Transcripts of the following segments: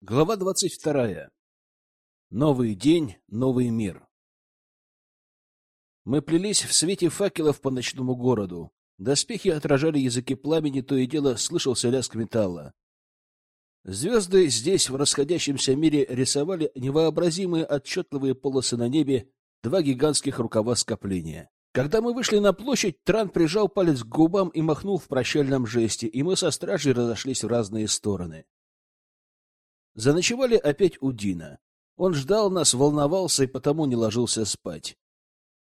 Глава двадцать вторая. Новый день, новый мир. Мы плелись в свете факелов по ночному городу. Доспехи отражали языки пламени, то и дело слышался лязг металла. Звезды здесь, в расходящемся мире, рисовали невообразимые отчетливые полосы на небе, два гигантских рукава скопления. Когда мы вышли на площадь, Тран прижал палец к губам и махнул в прощальном жесте, и мы со стражей разошлись в разные стороны. Заночевали опять у Дина. Он ждал нас, волновался и потому не ложился спать.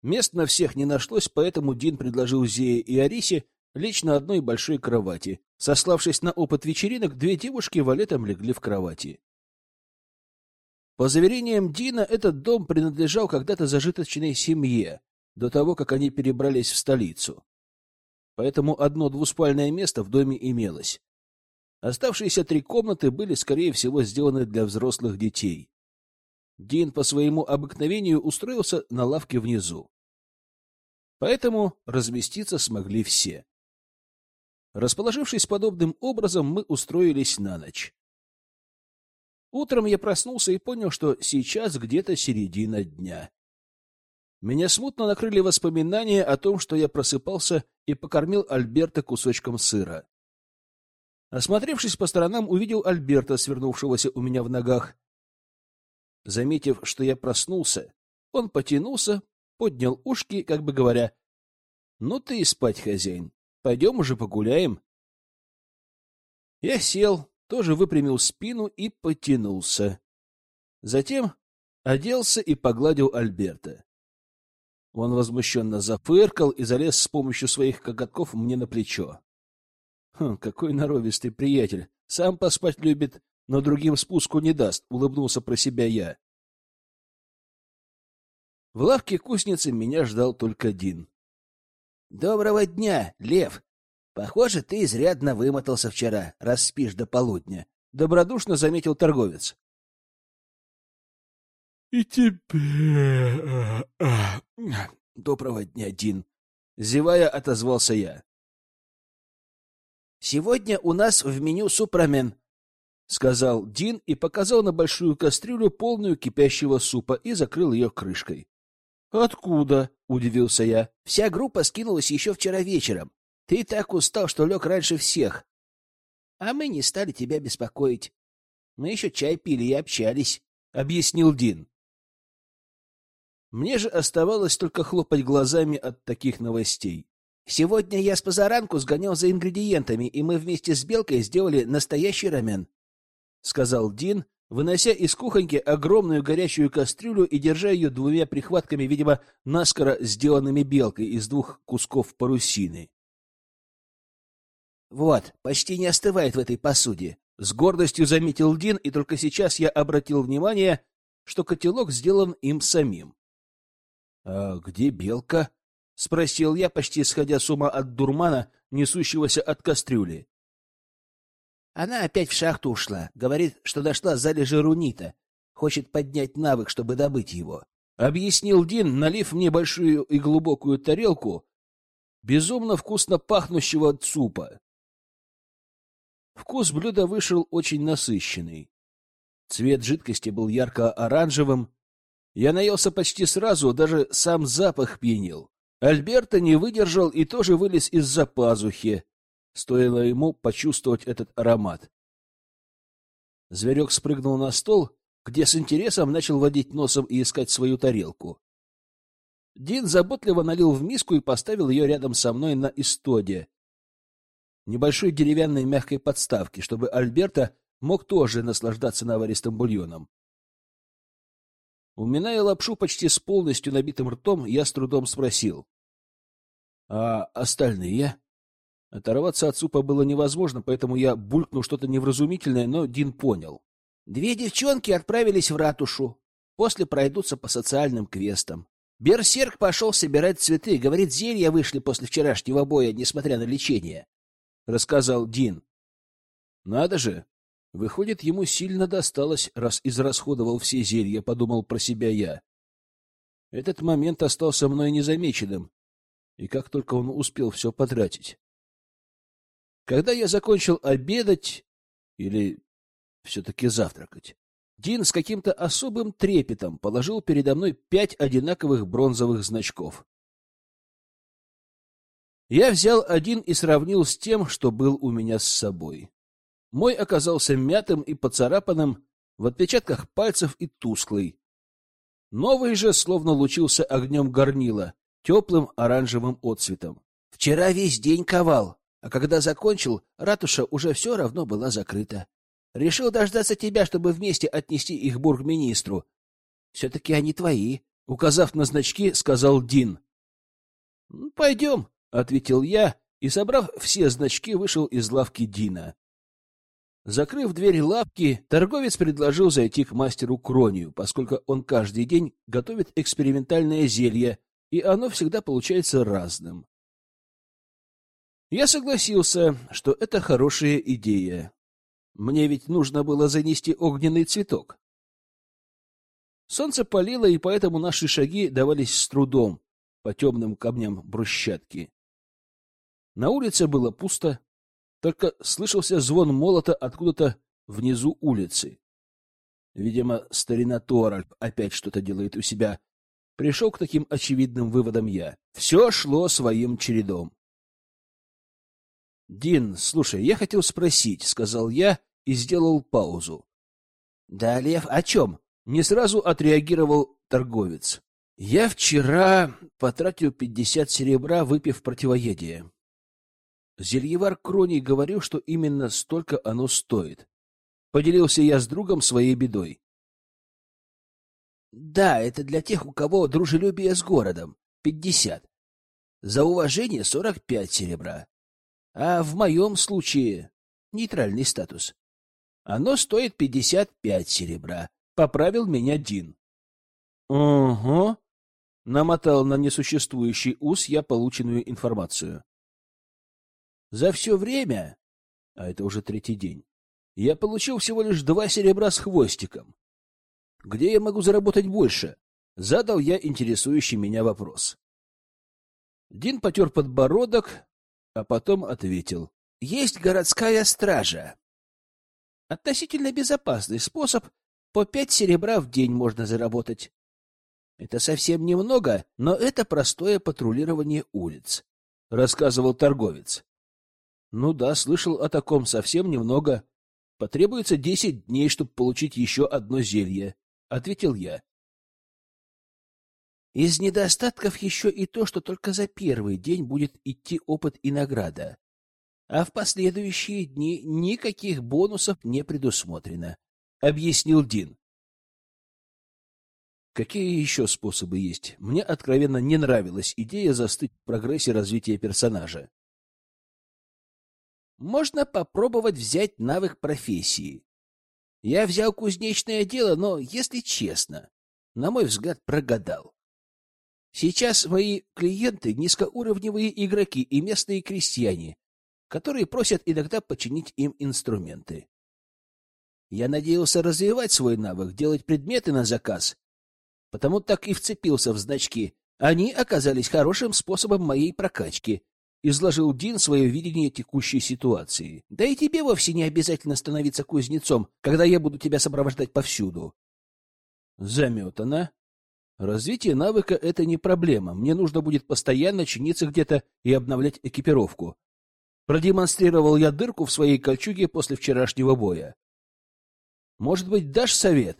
Мест на всех не нашлось, поэтому Дин предложил Зее и Арисе лечь на одной большой кровати. Сославшись на опыт вечеринок, две девушки валетом легли в кровати. По заверениям Дина, этот дом принадлежал когда-то зажиточной семье, до того, как они перебрались в столицу. Поэтому одно двуспальное место в доме имелось. Оставшиеся три комнаты были, скорее всего, сделаны для взрослых детей. Дин по своему обыкновению устроился на лавке внизу. Поэтому разместиться смогли все. Расположившись подобным образом, мы устроились на ночь. Утром я проснулся и понял, что сейчас где-то середина дня. Меня смутно накрыли воспоминания о том, что я просыпался и покормил Альберта кусочком сыра. Осмотревшись по сторонам, увидел Альберта, свернувшегося у меня в ногах. Заметив, что я проснулся, он потянулся, поднял ушки, как бы говоря, «Ну ты и спать, хозяин, пойдем уже погуляем». Я сел, тоже выпрямил спину и потянулся. Затем оделся и погладил Альберта. Он возмущенно зафыркал и залез с помощью своих коготков мне на плечо. Хм, какой норовистый приятель. Сам поспать любит, но другим спуску не даст, улыбнулся про себя я. В лавке кузницы меня ждал только Дин. Доброго дня, Лев. Похоже, ты изрядно вымотался вчера, раз спишь до полудня, добродушно заметил торговец. И тебе доброго дня, Дин, зевая отозвался я. Сегодня у нас в меню супрамен, сказал Дин и показал на большую кастрюлю, полную кипящего супа, и закрыл ее крышкой. Откуда? удивился я. Вся группа скинулась еще вчера вечером. Ты так устал, что лег раньше всех. А мы не стали тебя беспокоить. Мы еще чай пили и общались, объяснил Дин. Мне же оставалось только хлопать глазами от таких новостей. Сегодня я с позаранку сгонял за ингредиентами, и мы вместе с Белкой сделали настоящий рамен, — сказал Дин, вынося из кухоньки огромную горячую кастрюлю и держа ее двумя прихватками, видимо, наскоро сделанными Белкой из двух кусков парусины. «Вот, почти не остывает в этой посуде», — с гордостью заметил Дин, и только сейчас я обратил внимание, что котелок сделан им самим. «А где Белка?» — спросил я, почти сходя с ума от дурмана, несущегося от кастрюли. Она опять в шахту ушла. Говорит, что дошла залежи рунита. Хочет поднять навык, чтобы добыть его. Объяснил Дин, налив мне большую и глубокую тарелку безумно вкусно пахнущего супа. Вкус блюда вышел очень насыщенный. Цвет жидкости был ярко-оранжевым. Я наелся почти сразу, даже сам запах пьянил. Альберто не выдержал и тоже вылез из-за пазухи. Стоило ему почувствовать этот аромат. Зверек спрыгнул на стол, где с интересом начал водить носом и искать свою тарелку. Дин заботливо налил в миску и поставил ее рядом со мной на истоде. Небольшой деревянной мягкой подставки, чтобы Альберто мог тоже наслаждаться наваристым бульоном. Уминая лапшу почти с полностью набитым ртом, я с трудом спросил. А остальные? Оторваться от супа было невозможно, поэтому я булькнул что-то невразумительное, но Дин понял. Две девчонки отправились в ратушу. После пройдутся по социальным квестам. Берсерк пошел собирать цветы. Говорит, зелья вышли после вчерашнего боя, несмотря на лечение. Рассказал Дин. Надо же. Выходит, ему сильно досталось, раз израсходовал все зелья, подумал про себя я. Этот момент остался мной незамеченным, и как только он успел все потратить. Когда я закончил обедать, или все-таки завтракать. Дин с каким-то особым трепетом положил передо мной пять одинаковых бронзовых значков. Я взял один и сравнил с тем, что был у меня с собой. Мой оказался мятым и поцарапанным, в отпечатках пальцев и тусклый. Новый же словно лучился огнем горнила, теплым оранжевым отцветом. Вчера весь день ковал, а когда закончил, ратуша уже все равно была закрыта. Решил дождаться тебя, чтобы вместе отнести их бургминистру. Все-таки они твои, — указав на значки, сказал Дин. — Пойдем, — ответил я, и, собрав все значки, вышел из лавки Дина. Закрыв дверь лавки, торговец предложил зайти к мастеру Кронию, поскольку он каждый день готовит экспериментальное зелье, и оно всегда получается разным. Я согласился, что это хорошая идея. Мне ведь нужно было занести огненный цветок. Солнце палило, и поэтому наши шаги давались с трудом по темным камням брусчатки. На улице было пусто, только слышался звон молота откуда-то внизу улицы. Видимо, старина Торальп опять что-то делает у себя. Пришел к таким очевидным выводам я. Все шло своим чередом. — Дин, слушай, я хотел спросить, — сказал я и сделал паузу. — Да, Лев, о чем? — не сразу отреагировал торговец. — Я вчера потратил пятьдесят серебра, выпив противоядие. Зельевар Кроний говорил, что именно столько оно стоит. Поделился я с другом своей бедой. Да, это для тех, у кого дружелюбие с городом. Пятьдесят. За уважение сорок пять серебра. А в моем случае нейтральный статус. Оно стоит пятьдесят пять серебра. Поправил меня Дин. Угу. Намотал на несуществующий ус я полученную информацию. За все время, а это уже третий день, я получил всего лишь два серебра с хвостиком. Где я могу заработать больше? Задал я интересующий меня вопрос. Дин потер подбородок, а потом ответил. Есть городская стража. Относительно безопасный способ. По пять серебра в день можно заработать. Это совсем немного, но это простое патрулирование улиц, — рассказывал торговец. Ну да, слышал о таком совсем немного. Потребуется десять дней, чтобы получить еще одно зелье, ответил я. Из недостатков еще и то, что только за первый день будет идти опыт и награда, а в последующие дни никаких бонусов не предусмотрено, объяснил Дин. Какие еще способы есть? Мне откровенно не нравилась идея застыть в прогрессе развития персонажа. Можно попробовать взять навык профессии. Я взял кузнечное дело, но, если честно, на мой взгляд, прогадал. Сейчас мои клиенты — низкоуровневые игроки и местные крестьяне, которые просят иногда починить им инструменты. Я надеялся развивать свой навык, делать предметы на заказ, потому так и вцепился в значки. Они оказались хорошим способом моей прокачки, изложил Дин свое видение текущей ситуации. Да и тебе вовсе не обязательно становиться кузнецом, когда я буду тебя сопровождать повсюду. Заметано. Развитие навыка — это не проблема. Мне нужно будет постоянно чиниться где-то и обновлять экипировку. Продемонстрировал я дырку в своей кольчуге после вчерашнего боя. Может быть, дашь совет?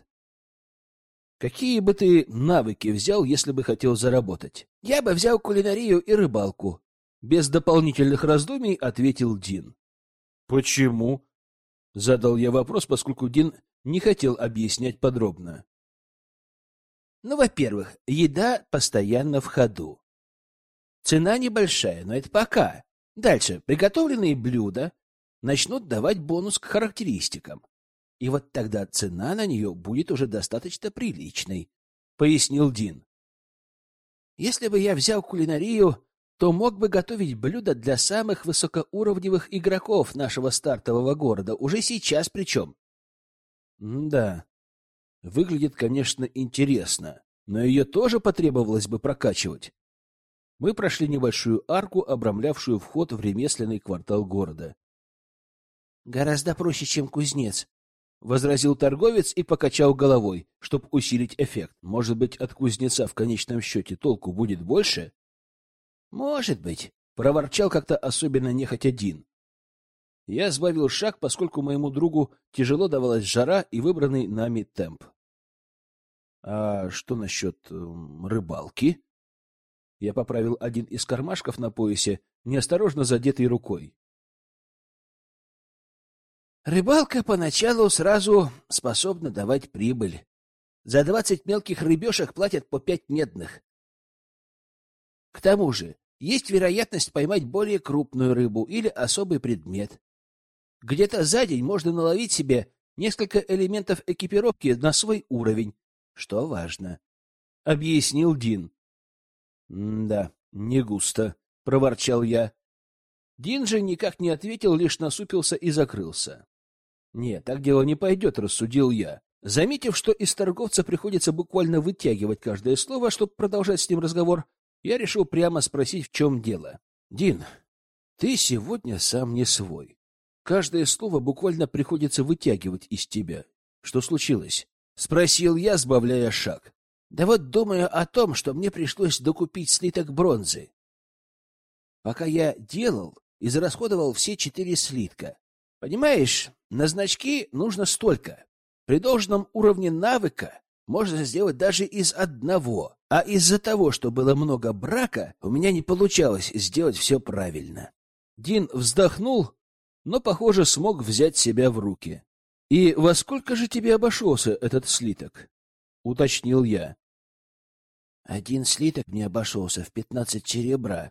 Какие бы ты навыки взял, если бы хотел заработать? Я бы взял кулинарию и рыбалку, без дополнительных раздумий ответил Дин. Почему? Задал я вопрос, поскольку Дин не хотел объяснять подробно. Ну, во-первых, еда постоянно в ходу. Цена небольшая, но это пока. Дальше приготовленные блюда начнут давать бонус к характеристикам. И вот тогда цена на нее будет уже достаточно приличной, пояснил Дин. Если бы я взял кулинарию, то мог бы готовить блюда для самых высокоуровневых игроков нашего стартового города, уже сейчас причем. да, выглядит, конечно, интересно, но ее тоже потребовалось бы прокачивать. Мы прошли небольшую арку, обрамлявшую вход в ремесленный квартал города. Гораздо проще, чем кузнец. возразил торговец и покачал головой, чтобы усилить эффект. Может быть, от кузнеца в конечном счете толку будет больше? Может быть, проворчал как-то особенно нехотя Дин. Я сбавил шаг, поскольку моему другу тяжело давалась жара и выбранный нами темп. А что насчет э, рыбалки? Я поправил один из кармашков на поясе, неосторожно задетый рукой. Рыбалка поначалу сразу способна давать прибыль. За двадцать мелких рыбешек платят по пять медных. К тому же, есть вероятность поймать более крупную рыбу или особый предмет. Где-то за день можно наловить себе несколько элементов экипировки на свой уровень, что важно. Объяснил Дин. «Да, не густо», — проворчал я. Дин же никак не ответил, лишь насупился и закрылся. «Нет, так дело не пойдет», — рассудил я. Заметив, что из торговца приходится буквально вытягивать каждое слово, чтобы продолжать с ним разговор, я решил прямо спросить, в чем дело. «Дин, ты сегодня сам не свой. Каждое слово буквально приходится вытягивать из тебя. Что случилось?» — спросил я, сбавляя шаг. Да вот думаю о том, что мне пришлось докупить слиток бронзы. Пока я делал, израсходовал все четыре слитка. Понимаешь, на значки нужно столько. При должном уровне навыка можно сделать даже из одного. А из-за того, что было много брака, у меня не получалось сделать все правильно. Дин вздохнул, но, похоже, смог взять себя в руки. — И во сколько же тебе обошелся этот слиток? — уточнил я. Один слиток мне обошелся в пятнадцать черебра.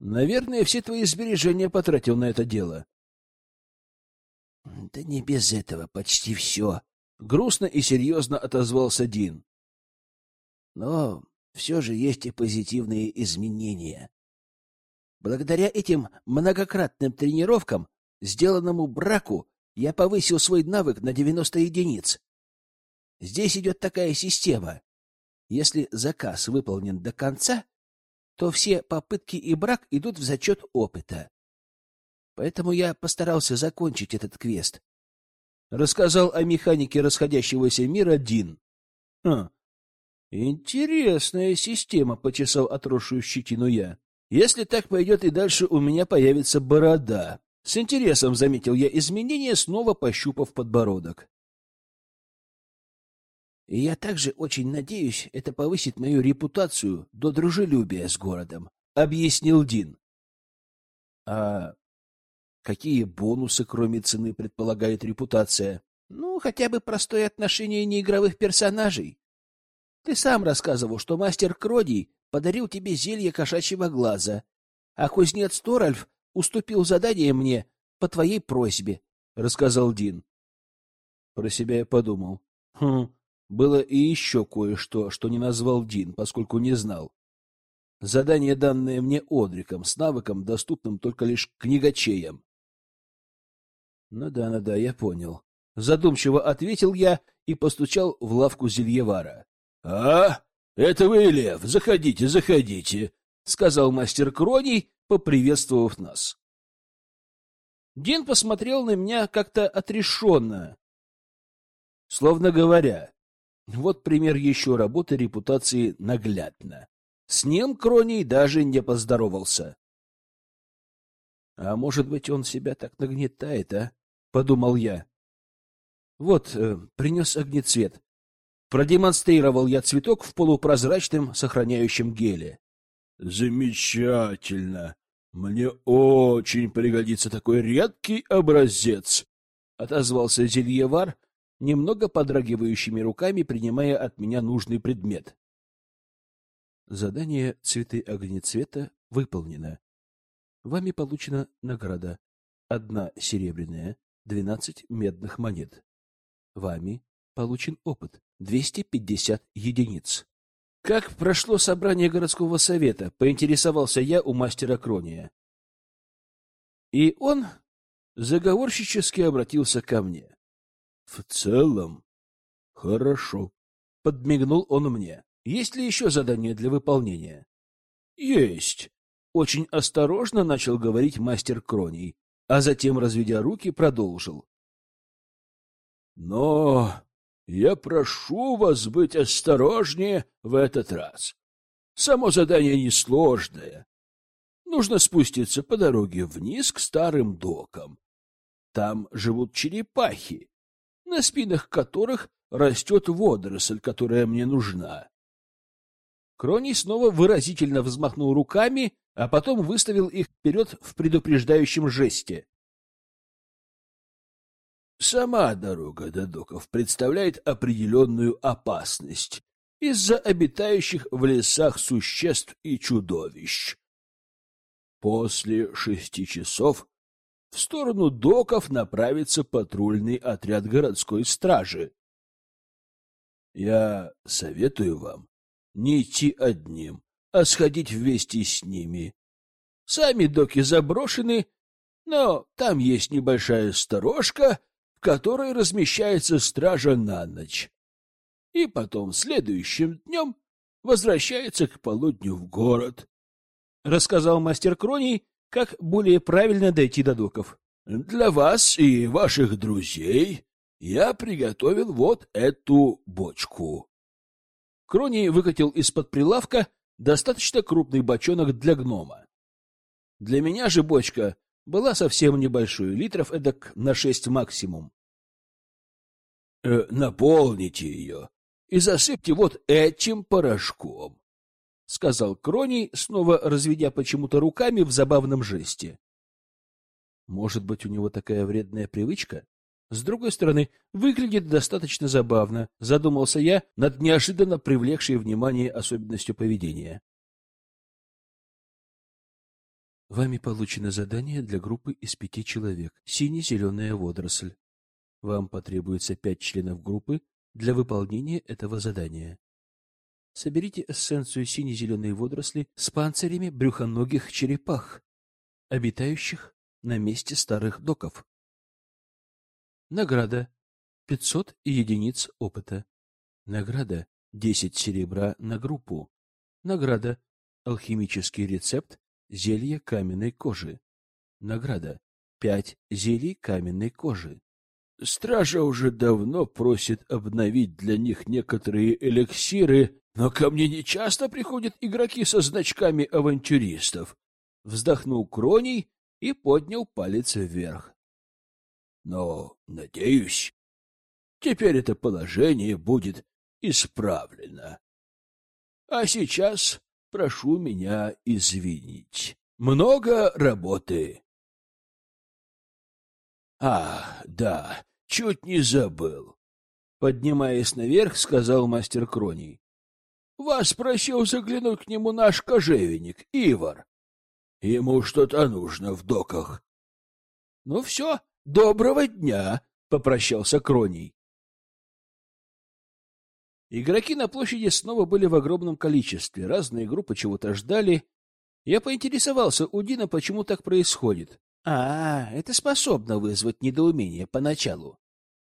Наверное, все твои сбережения потратил на это дело. Да не без этого, почти все. Грустно и серьезно отозвался Дин. Но все же есть и позитивные изменения. Благодаря этим многократным тренировкам, сделанному браку, я повысил свой навык на девяносто единиц. Здесь идет такая система. Если заказ выполнен до конца, то все попытки и брак идут в зачет опыта. Поэтому я постарался закончить этот квест. Рассказал о механике расходящегося мира Дин. Хм. Интересная система, почесал отросшую щетину я. Если так пойдет и дальше, у меня появится борода. С интересом заметил я изменения, снова пощупав подбородок. Я также очень надеюсь, это повысит мою репутацию до дружелюбия с городом, — объяснил Дин. — А какие бонусы, кроме цены, предполагает репутация? Ну, хотя бы простое отношение неигровых персонажей. Ты сам рассказывал, что мастер Кродий подарил тебе зелье кошачьего глаза, а кузнец Торальф уступил задание мне по твоей просьбе, — рассказал Дин. Про себя я подумал. Хм, было и еще кое-что, что не назвал Дин, поскольку не знал. Задание, данное мне Одриком, с навыком, доступным только лишь книгачеям. Ну да, ну да, я понял. Задумчиво ответил я и постучал в лавку Зельевара. — А, это вы, Лев, заходите, заходите, — сказал мастер Кроний, поприветствовав нас. Дин посмотрел на меня как-то отрешенно, словно говоря, вот пример еще работы репутации наглядно. С ним Кроний даже не поздоровался. А может быть, он себя так нагнетает, а? Подумал я. Вот, э, принес огнецвет. Продемонстрировал я цветок в полупрозрачном сохраняющем геле. Замечательно. Мне очень пригодится такой редкий образец, отозвался зельевар, немного подрагивающими руками принимая от меня нужный предмет. Задание «Цветы огнецвета» выполнено. Вами получена награда. Одна серебряная, двенадцать медных монет. Вами получен опыт. двести пятьдесят единиц. Как прошло собрание городского совета, поинтересовался я у мастера Крония. И он заговорщически обратился ко мне. В целом, хорошо. Подмигнул он мне. Есть ли еще задание для выполнения? Есть. Очень осторожно начал говорить мастер Кроний, а затем, разведя руки, продолжил. Но я прошу вас быть осторожнее в этот раз. Само задание несложное. Нужно спуститься по дороге вниз к старым докам. Там живут черепахи, на спинах которых растет водоросль, которая мне нужна. Кроний снова выразительно взмахнул руками, а потом выставил их вперед в предупреждающем жесте. Сама дорога до доков представляет определенную опасность из-за обитающих в лесах существ и чудовищ. После шести часов в сторону доков направится патрульный отряд городской стражи. Я советую вам не идти одним, а сходить вместе с ними. Сами доки заброшены, но там есть небольшая сторожка, в которой размещается стража на ночь. И потом следующим днем возвращается к полудню в город. Рассказал мастер Кроний, как более правильно дойти до доков. Для вас и ваших друзей я приготовил вот эту бочку. Кроний выкатил из-под прилавка достаточно крупный бочонок для гнома. Для меня же бочка была совсем небольшой, литров эдак на шесть максимум. Э, наполните ее и засыпьте вот этим порошком, — сказал Кроний, снова разведя почему-то руками в забавном жесте. Может быть, у него такая вредная привычка? С другой стороны, выглядит достаточно забавно, задумался я над неожиданно привлекшей внимание особенностью поведения. Вами получено задание для группы из пяти человек. Сине-зеленая водоросль. Вам потребуется пять членов группы для выполнения этого задания. Соберите эссенцию сине-зеленой водоросли с панцирями брюхоногих черепах, обитающих на месте старых доков. Награда 500 единиц опыта. Награда 10 серебра на группу. Награда алхимический рецепт зелье каменной кожи. Награда пять зелий каменной кожи. Стража уже давно просит обновить для них некоторые эликсиры, но ко мне не часто приходят игроки со значками авантюристов. Вздохнул Кроний и поднял палец вверх. Но, надеюсь, теперь это положение будет исправлено. А сейчас прошу меня извинить. Много работы. А, да, чуть не забыл. Поднимаясь наверх, сказал мастер Кроний. Вас просил заглянуть к нему наш кожевенник, Ивар. Ему что-то нужно в доках. Ну все, доброго дня, попрощался Кроний. Игроки на площади снова были в огромном количестве, разные группы чего-то ждали. Я поинтересовался у Дина, почему так происходит. А, это способно вызвать недоумение поначалу.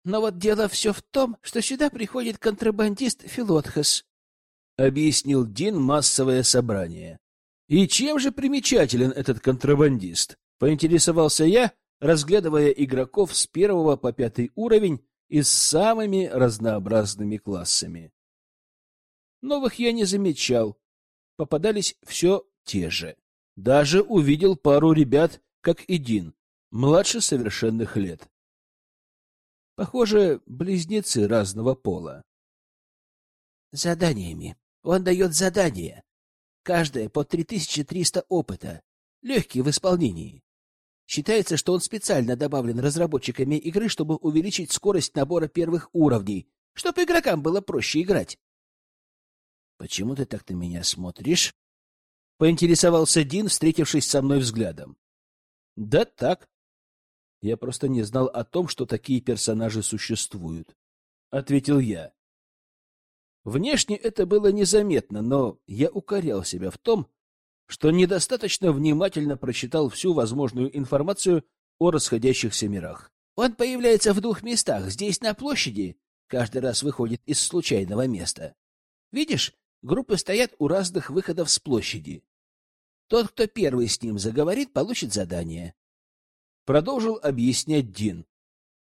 Но вот дело все в том, что сюда приходит контрабандист Филотхас, — объяснил Дин массовое собрание. И чем же примечателен этот контрабандист? Поинтересовался я, разглядывая игроков с первого по пятый уровень и с самыми разнообразными классами. Новых я не замечал, попадались все те же. Даже увидел пару ребят, как и Дин, младше совершенных лет. Похоже, близнецы разного пола. Заданиями. Он дает задания. Каждое по 3300 опыта. Легкие в исполнении. Считается, что он специально добавлен разработчиками игры, чтобы увеличить скорость набора первых уровней, чтобы игрокам было проще играть. «Почему ты так на меня смотришь?» — поинтересовался Дин, встретившись со мной взглядом. «Да так. Я просто не знал о том, что такие персонажи существуют», — ответил я. Внешне это было незаметно, но я укорял себя в том, что недостаточно внимательно прочитал всю возможную информацию о расходящихся мирах. Он появляется в двух местах, здесь на площади, каждый раз выходит из случайного места. Видишь, группы стоят у разных выходов с площади. Тот, кто первый с ним заговорит, получит задание. Продолжил объяснять Дин.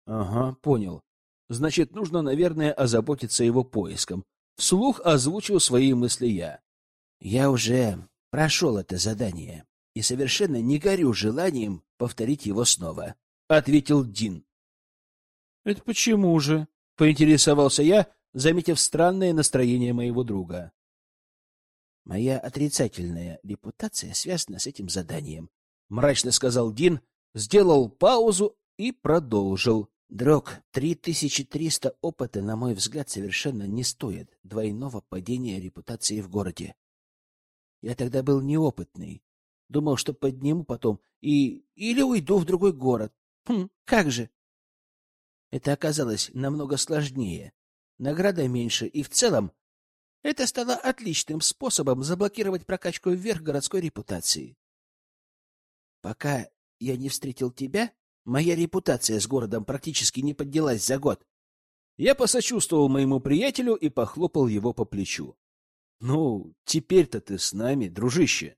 Ага, понял. Значит, нужно, наверное, озаботиться его поиском. Вслух озвучил свои мысли я. Я уже прошел это задание и совершенно не горю желанием повторить его снова, — ответил Дин. — Это почему же? — поинтересовался я, заметив странное настроение моего друга. Моя отрицательная репутация связана с этим заданием, — мрачно сказал Дин, сделал паузу и продолжил. Дрог, 3300 опыта, на мой взгляд, совершенно не стоит двойного падения репутации в городе. Я тогда был неопытный. Думал, что подниму потом и... или уйду в другой город. Хм, как же? Это оказалось намного сложнее. Награда меньше, и в целом это стало отличным способом заблокировать прокачку вверх городской репутации. Пока я не встретил тебя, моя репутация с городом практически не поднялась за год. Я посочувствовал моему приятелю и похлопал его по плечу. — Ну, теперь-то ты с нами, дружище.